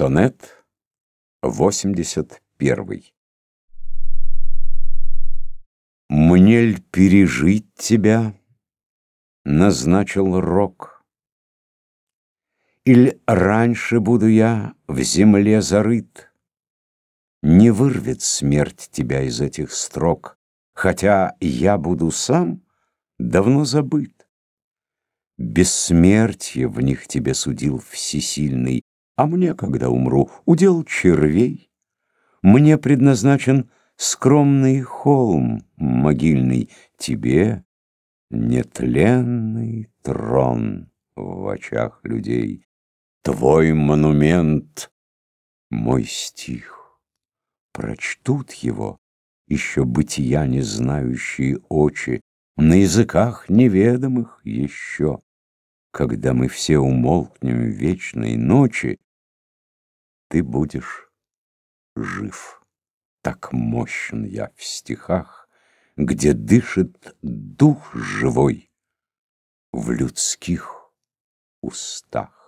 Сонет 81 Мне ль пережить тебя назначил рок? Иль раньше буду я в земле зарыт? Не вырвет смерть тебя из этих строк, Хотя я буду сам давно забыт. Бессмертие в них тебе судил всесильный, А мне, когда умру, удел червей. Мне предназначен скромный холм могильный, Тебе нетленный трон в очах людей. Твой монумент — мой стих. Прочтут его еще бытия не знающие очи, На языках неведомых еще. Когда мы все умолкнем в вечной ночи, Ты будешь жив. Так мощен я в стихах, Где дышит дух живой В людских устах.